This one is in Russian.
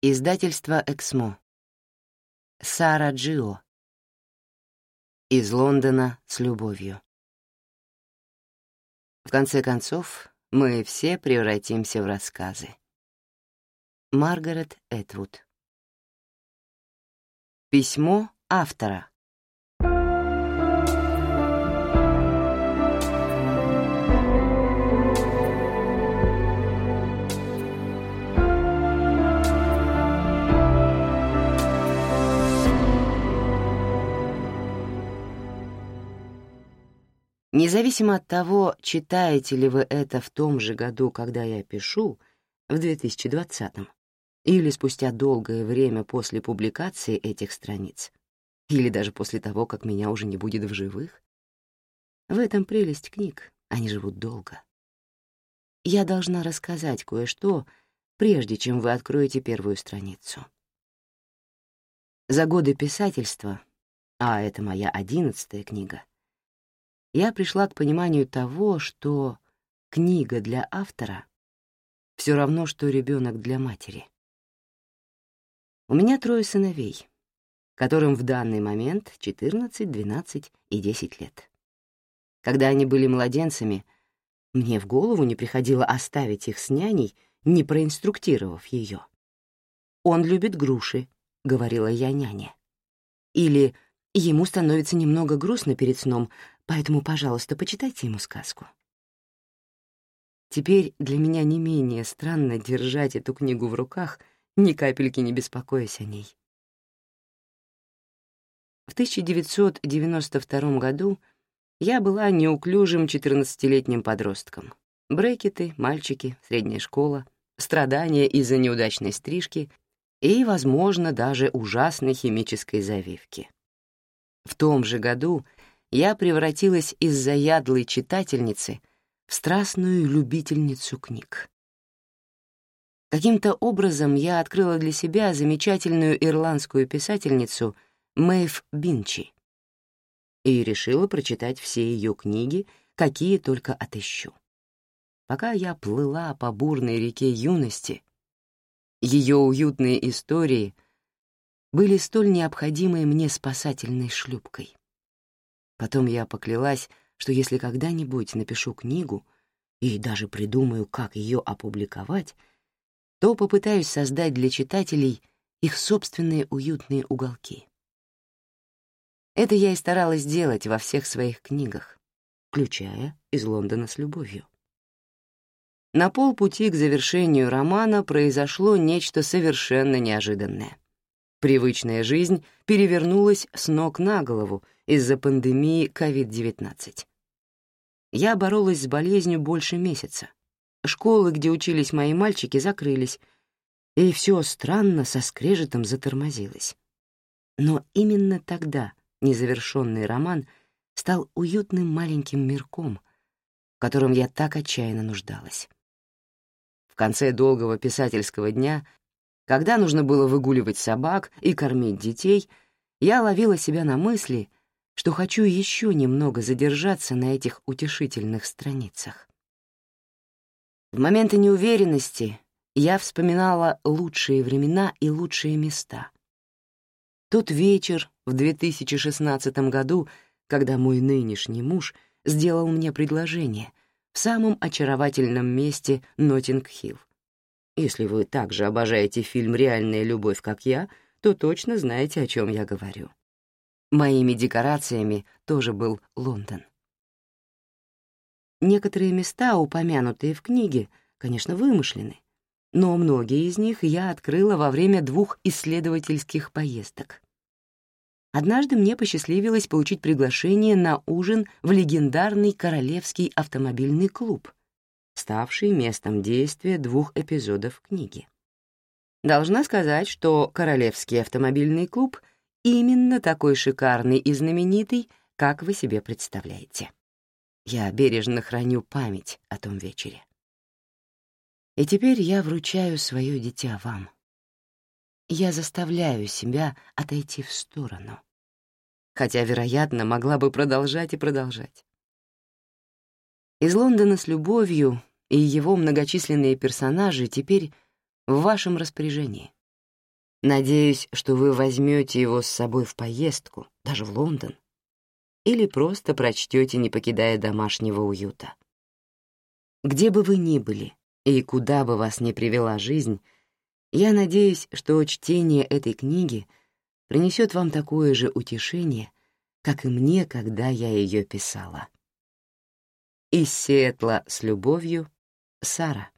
Издательство «Эксмо». Сара Джио. Из Лондона с любовью. В конце концов, мы все превратимся в рассказы. Маргарет Этвуд. Письмо автора. Независимо от того, читаете ли вы это в том же году, когда я пишу, в 2020-м, или спустя долгое время после публикации этих страниц, или даже после того, как меня уже не будет в живых, в этом прелесть книг, они живут долго. Я должна рассказать кое-что, прежде чем вы откроете первую страницу. За годы писательства, а это моя одиннадцатая книга, я пришла к пониманию того, что книга для автора все равно, что ребенок для матери. У меня трое сыновей, которым в данный момент 14, 12 и 10 лет. Когда они были младенцами, мне в голову не приходило оставить их с няней, не проинструктировав ее. «Он любит груши», — говорила я няне. Или «Ему становится немного грустно перед сном, Поэтому, пожалуйста, почитайте ему сказку. Теперь для меня не менее странно держать эту книгу в руках, ни капельки не беспокоясь о ней. В 1992 году я была неуклюжим 14-летним подростком. Брекеты, мальчики, средняя школа, страдания из-за неудачной стрижки и, возможно, даже ужасной химической завивки. Том же году — я превратилась из заядлой читательницы в страстную любительницу книг. Каким-то образом я открыла для себя замечательную ирландскую писательницу Мэйв Бинчи и решила прочитать все ее книги, какие только отыщу. Пока я плыла по бурной реке юности, ее уютные истории были столь необходимой мне спасательной шлюпкой. Потом я поклялась, что если когда-нибудь напишу книгу и даже придумаю, как ее опубликовать, то попытаюсь создать для читателей их собственные уютные уголки. Это я и старалась делать во всех своих книгах, включая «Из Лондона с любовью». На полпути к завершению романа произошло нечто совершенно неожиданное. Привычная жизнь перевернулась с ног на голову из-за пандемии COVID-19. Я боролась с болезнью больше месяца. Школы, где учились мои мальчики, закрылись, и все странно со скрежетом затормозилось. Но именно тогда незавершенный роман стал уютным маленьким мирком, в котором я так отчаянно нуждалась. В конце долгого писательского дня когда нужно было выгуливать собак и кормить детей, я ловила себя на мысли, что хочу еще немного задержаться на этих утешительных страницах. В моменты неуверенности я вспоминала лучшие времена и лучшие места. Тот вечер в 2016 году, когда мой нынешний муж сделал мне предложение в самом очаровательном месте Нотинг-Хилл. Если вы также обожаете фильм «Реальная любовь», как я, то точно знаете, о чем я говорю. Моими декорациями тоже был Лондон. Некоторые места, упомянутые в книге, конечно, вымышлены, но многие из них я открыла во время двух исследовательских поездок. Однажды мне посчастливилось получить приглашение на ужин в легендарный Королевский автомобильный клуб, ставший местом действия двух эпизодов книги. Должна сказать, что Королевский автомобильный клуб именно такой шикарный и знаменитый, как вы себе представляете. Я бережно храню память о том вечере. И теперь я вручаю свое дитя вам. Я заставляю себя отойти в сторону, хотя, вероятно, могла бы продолжать и продолжать. Из Лондона с любовью и его многочисленные персонажи теперь в вашем распоряжении. Надеюсь, что вы возьмете его с собой в поездку, даже в Лондон, или просто прочтете, не покидая домашнего уюта. Где бы вы ни были и куда бы вас ни привела жизнь, я надеюсь, что чтение этой книги принесет вам такое же утешение, как и мне, когда я ее писала. Из Сиэтла с любовью, Сара.